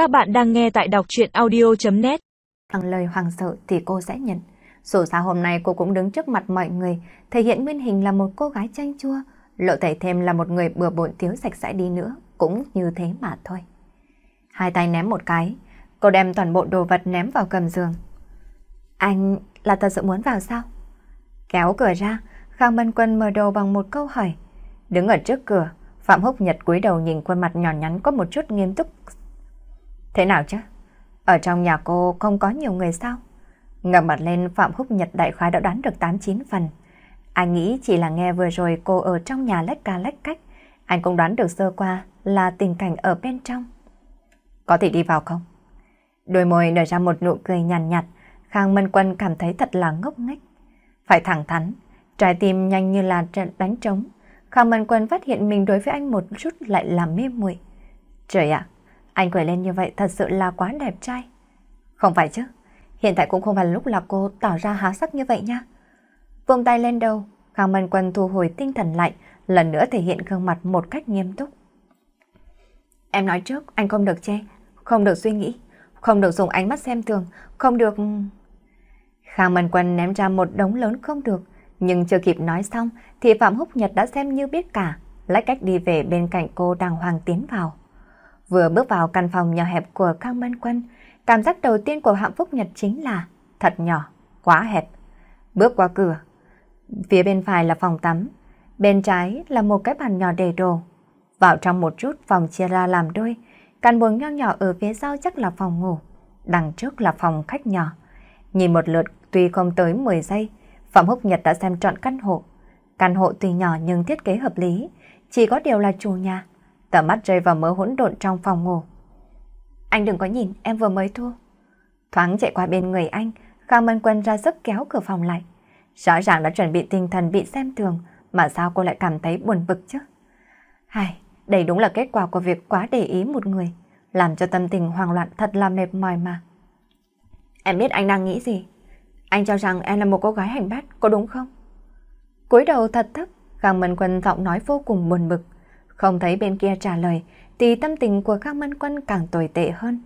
Các bạn đang nghe tại đọc chuyện audio.net Bằng lời hoàng sợ thì cô sẽ nhận. Dù sao hôm nay cô cũng đứng trước mặt mọi người, thể hiện nguyên hình là một cô gái chanh chua, lộ tẩy thêm là một người bừa bộn thiếu sạch sẽ đi nữa, cũng như thế mà thôi. Hai tay ném một cái, cô đem toàn bộ đồ vật ném vào cầm giường. Anh là thật sự muốn vào sao? Kéo cửa ra, Khang Mân Quân mở đầu bằng một câu hỏi. Đứng ở trước cửa, Phạm Húc Nhật cúi đầu nhìn khuôn mặt nhỏ nhắn có một chút nghiêm túc. Thế nào chứ? Ở trong nhà cô không có nhiều người sao? Ngầm mặt lên Phạm Húc Nhật đại khái đã đoán được 8-9 phần. Anh nghĩ chỉ là nghe vừa rồi cô ở trong nhà lách ca lách cách. Anh cũng đoán được sơ qua là tình cảnh ở bên trong. Có thể đi vào không? Đôi môi nở ra một nụ cười nhàn nhạt, nhạt, Khang Mân Quân cảm thấy thật là ngốc nghếch. Phải thẳng thắn, trái tim nhanh như là đánh trống. Khang Mân Quân phát hiện mình đối với anh một chút lại làm mê muội. Trời ạ, anh cười lên như vậy thật sự là quá đẹp trai. Không phải chứ, hiện tại cũng không phải lúc là cô tỏ ra há sắc như vậy nha. Vùng tay lên đầu, Khang Mân Quân thu hồi tinh thần lại, lần nữa thể hiện gương mặt một cách nghiêm túc. Em nói trước, anh không được che, không được suy nghĩ, không được dùng ánh mắt xem thường, không được... Khang Mân Quân ném ra một đống lớn không được, nhưng chưa kịp nói xong thì Phạm Húc Nhật đã xem như biết cả, lách cách đi về bên cạnh cô đàng hoàng tiến vào. Vừa bước vào căn phòng nhỏ hẹp của Khang Mân Quân, cảm giác đầu tiên của hạnh Phúc Nhật chính là thật nhỏ, quá hẹp. Bước qua cửa, phía bên phải là phòng tắm, bên trái là một cái bàn nhỏ để đồ. Vào trong một chút phòng chia ra làm đôi, căn buồng nho nhỏ ở phía sau chắc là phòng ngủ, đằng trước là phòng khách nhỏ. Nhìn một lượt tuy không tới 10 giây, Phạm Húc Nhật đã xem trọn căn hộ. Căn hộ tuy nhỏ nhưng thiết kế hợp lý, chỉ có điều là chủ nhà. Tầm mắt rơi vào mớ hỗn độn trong phòng ngủ. Anh đừng có nhìn, em vừa mới thua. Thoáng chạy qua bên người anh, Khang Mân Quân ra sức kéo cửa phòng lại. Rõ ràng đã chuẩn bị tinh thần bị xem thường, mà sao cô lại cảm thấy buồn bực chứ? Hay, đây đúng là kết quả của việc quá để ý một người, làm cho tâm tình hoang loạn thật là mệt mỏi mà. Em biết anh đang nghĩ gì? Anh cho rằng em là một cô gái hành bát, có đúng không? cúi đầu thật thấp, Khang Mân Quân giọng nói vô cùng buồn bực. Không thấy bên kia trả lời, thì tâm tình của Khang Mân Quân càng tồi tệ hơn.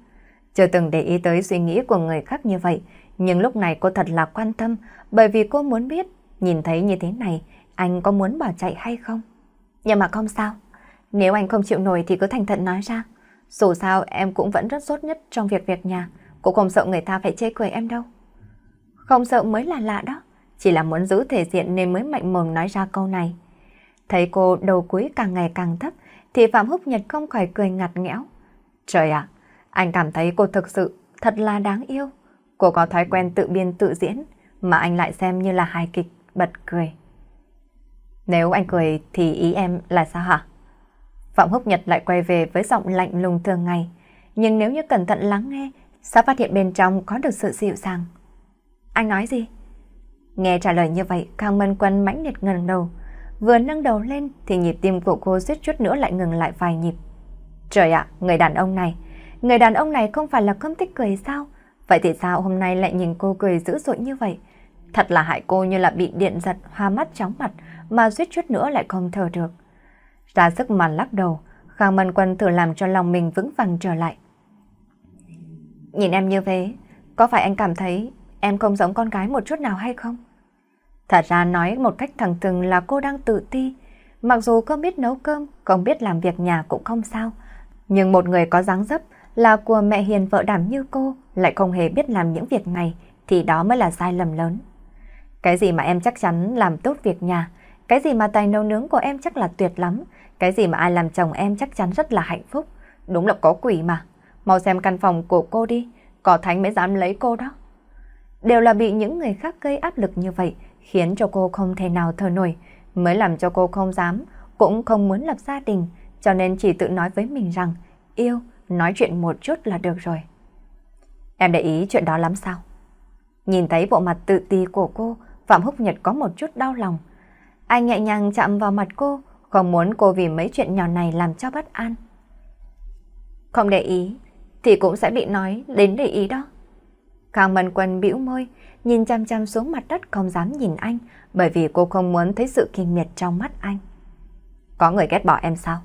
Chưa từng để ý tới suy nghĩ của người khác như vậy, nhưng lúc này cô thật là quan tâm, bởi vì cô muốn biết, nhìn thấy như thế này, anh có muốn bỏ chạy hay không? Nhưng mà không sao, nếu anh không chịu nổi thì cứ thành thật nói ra. Dù sao em cũng vẫn rất sốt nhất trong việc việc nhà, cũng không sợ người ta phải chê cười em đâu. Không sợ mới là lạ đó, chỉ là muốn giữ thể diện nên mới mạnh mồm nói ra câu này. Thấy cô đầu cuối càng ngày càng thấp, thì Phạm Húc Nhật không khỏi cười ngặt nghẽo. Trời ạ, anh cảm thấy cô thực sự thật là đáng yêu. Cô có thói quen tự biên tự diễn, mà anh lại xem như là hài kịch, bật cười. Nếu anh cười thì ý em là sao hả? Phạm Húc Nhật lại quay về với giọng lạnh lùng thường ngày, nhưng nếu như cẩn thận lắng nghe, sẽ phát hiện bên trong có được sự dịu dàng. Anh nói gì? Nghe trả lời như vậy, Khang Mân Quân mãnh liệt ngẩng đầu. Vừa nâng đầu lên thì nhịp tim của cô suýt chút nữa lại ngừng lại vài nhịp. Trời ạ, người đàn ông này, người đàn ông này không phải là không thích cười sao? Vậy thì sao hôm nay lại nhìn cô cười dữ dội như vậy? Thật là hại cô như là bị điện giật, hoa mắt chóng mặt mà suýt chút nữa lại không thở được. Ra sức mà lắc đầu, Khang Mân Quân thử làm cho lòng mình vững vàng trở lại. Nhìn em như thế, có phải anh cảm thấy em không giống con gái một chút nào hay không? Thật ra nói một cách thẳng thừng là cô đang tự ti. Mặc dù không biết nấu cơm, không biết làm việc nhà cũng không sao. Nhưng một người có dáng dấp là của mẹ hiền vợ đảm như cô lại không hề biết làm những việc này thì đó mới là sai lầm lớn. Cái gì mà em chắc chắn làm tốt việc nhà, cái gì mà tài nấu nướng của em chắc là tuyệt lắm, cái gì mà ai làm chồng em chắc chắn rất là hạnh phúc. Đúng là có quỷ mà. Mau xem căn phòng của cô đi, có thánh mới dám lấy cô đó. Đều là bị những người khác gây áp lực như vậy, khiến cho cô không thể nào thở nổi, mới làm cho cô không dám, cũng không muốn lập gia đình, cho nên chỉ tự nói với mình rằng yêu, nói chuyện một chút là được rồi. Em để ý chuyện đó lắm sao? Nhìn thấy bộ mặt tự ti của cô, Phạm Húc Nhật có một chút đau lòng. Anh nhẹ nhàng chạm vào mặt cô, không muốn cô vì mấy chuyện nhỏ này làm cho bất an. Không để ý, thì cũng sẽ bị nói đến để ý đó. Khang Mân Quân bĩu môi, nhìn chăm chăm xuống mặt đất không dám nhìn anh, bởi vì cô không muốn thấy sự kinh miệt trong mắt anh. Có người ghét bỏ em sao?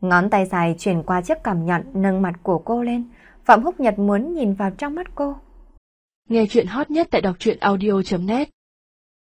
Ngón tay dài chuyển qua chiếc cằm nhọn nâng mặt của cô lên. Phạm Húc Nhật muốn nhìn vào trong mắt cô. Nghe chuyện hot nhất tại đọc truyện audio.net